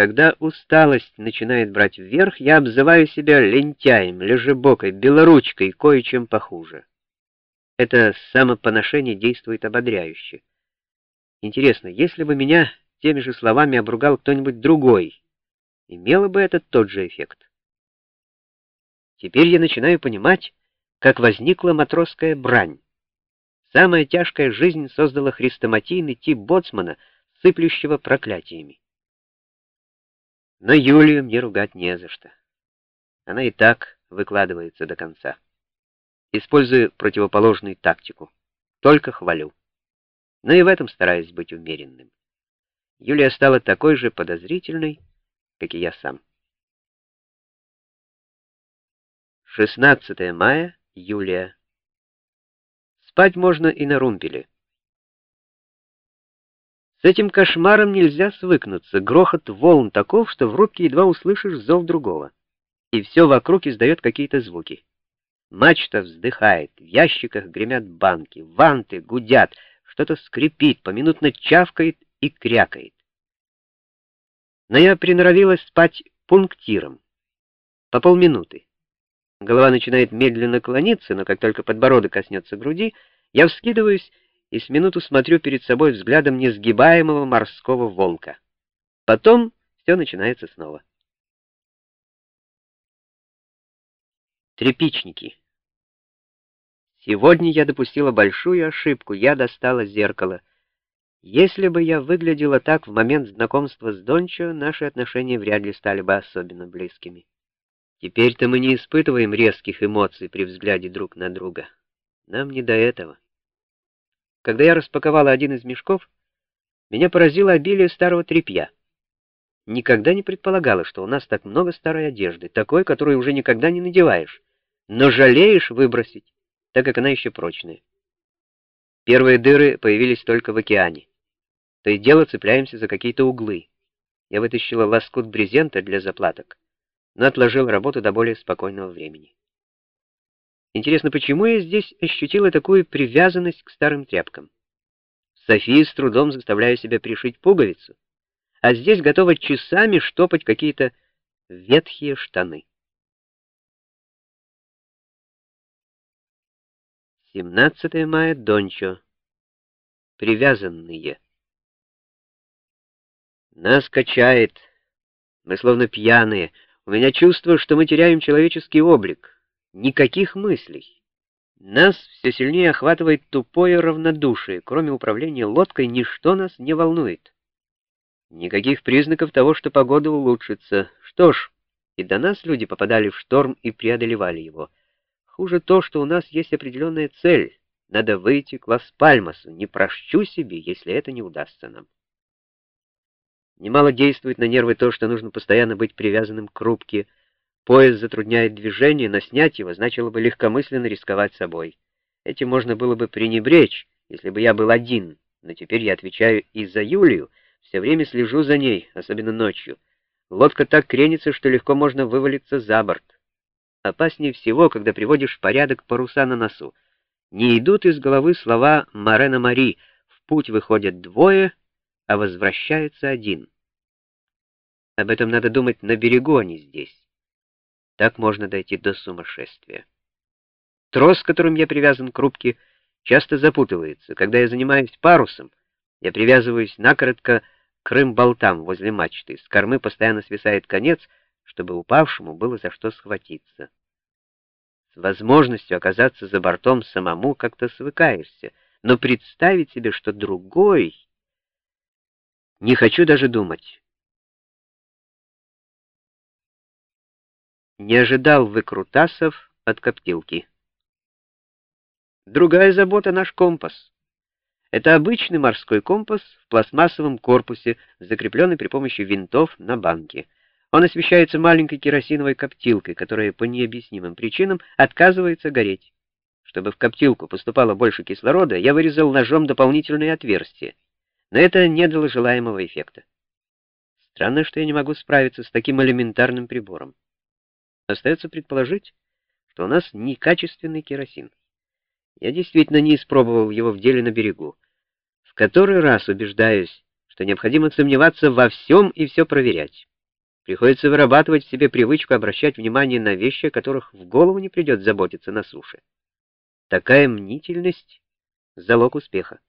Когда усталость начинает брать вверх, я обзываю себя лентяем, лежебокой, белоручкой кое-чем похуже. Это самопоношение действует ободряюще. Интересно, если бы меня теми же словами обругал кто-нибудь другой, имело бы это тот же эффект? Теперь я начинаю понимать, как возникла матросская брань. Самая тяжкая жизнь создала хрестоматийный тип боцмана, сыплющего проклятиями. Но Юлию мне ругать не за что. Она и так выкладывается до конца. Использую противоположную тактику. Только хвалю. Но и в этом стараюсь быть умеренным. Юлия стала такой же подозрительной, как и я сам. 16 мая, Юлия. Спать можно и на румпеле. С этим кошмаром нельзя свыкнуться. Грохот волн таков, что в рубке едва услышишь зов другого. И все вокруг издает какие-то звуки. Мачта вздыхает, в ящиках гремят банки, ванты гудят, что-то скрипит, поминутно чавкает и крякает. Но я приноровилась спать пунктиром, по полминуты. Голова начинает медленно клониться, но как только подбородок коснется груди, я вскидываюсь и с минуту смотрю перед собой взглядом несгибаемого морского волка. Потом все начинается снова. Трепичники. Сегодня я допустила большую ошибку. Я достала зеркало. Если бы я выглядела так в момент знакомства с Дончо, наши отношения вряд ли стали бы особенно близкими. Теперь-то мы не испытываем резких эмоций при взгляде друг на друга. Нам не до этого. Когда я распаковала один из мешков, меня поразило обилие старого тряпья. Никогда не предполагала, что у нас так много старой одежды, такой, которую уже никогда не надеваешь, но жалеешь выбросить, так как она еще прочная. Первые дыры появились только в океане. То и дело цепляемся за какие-то углы. Я вытащила лоскут брезента для заплаток, но отложил работу до более спокойного времени. Интересно, почему я здесь ощутила такую привязанность к старым тряпкам? В Софии с трудом заставляю себя пришить пуговицу, а здесь готова часами штопать какие-то ветхие штаны. 17 мая, Дончо. Привязанные. Нас качает. Мы словно пьяные. У меня чувство, что мы теряем человеческий облик никаких мыслей. Нас все сильнее охватывает тупое равнодушие. Кроме управления лодкой, ничто нас не волнует. Никаких признаков того, что погода улучшится. Что ж, и до нас люди попадали в шторм и преодолевали его. Хуже то, что у нас есть определенная цель. Надо выйти к Лас-Пальмасу. Не прощу себе, если это не удастся нам. Немало действует на нервы то, что нужно постоянно быть привязанным к рубке, Поезд затрудняет движение, но снять его значило бы легкомысленно рисковать собой. Этим можно было бы пренебречь, если бы я был один, но теперь я отвечаю и за Юлию, все время слежу за ней, особенно ночью. Лодка так кренится, что легко можно вывалиться за борт. Опаснее всего, когда приводишь в порядок паруса на носу. Не идут из головы слова Марена Мари «в путь выходят двое, а возвращается один». Об этом надо думать на берегу, а не здесь. Так можно дойти до сумасшествия. Трос, которым я привязан к рубке, часто запутывается. Когда я занимаюсь парусом, я привязываюсь накоротко к рым-болтам возле мачты. С кормы постоянно свисает конец, чтобы упавшему было за что схватиться. С возможностью оказаться за бортом самому как-то свыкаешься, но представить себе, что другой... Не хочу даже думать. Не ожидал выкрутасов от коптилки. Другая забота — наш компас. Это обычный морской компас в пластмассовом корпусе, закрепленный при помощи винтов на банке. Он освещается маленькой керосиновой коптилкой, которая по необъяснимым причинам отказывается гореть. Чтобы в коптилку поступало больше кислорода, я вырезал ножом дополнительные отверстия, но это не дало желаемого эффекта. Странно, что я не могу справиться с таким элементарным прибором. Остается предположить, что у нас некачественный керосин. Я действительно не испробовал его в деле на берегу. В который раз убеждаюсь, что необходимо сомневаться во всем и все проверять. Приходится вырабатывать в себе привычку обращать внимание на вещи, о которых в голову не придет заботиться на суше. Такая мнительность — залог успеха.